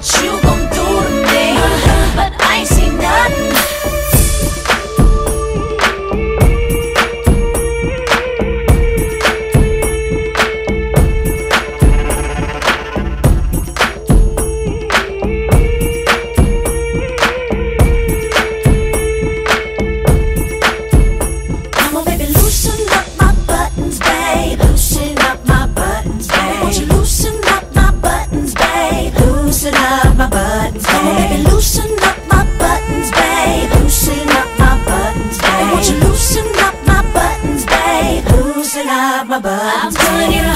what you I'm turning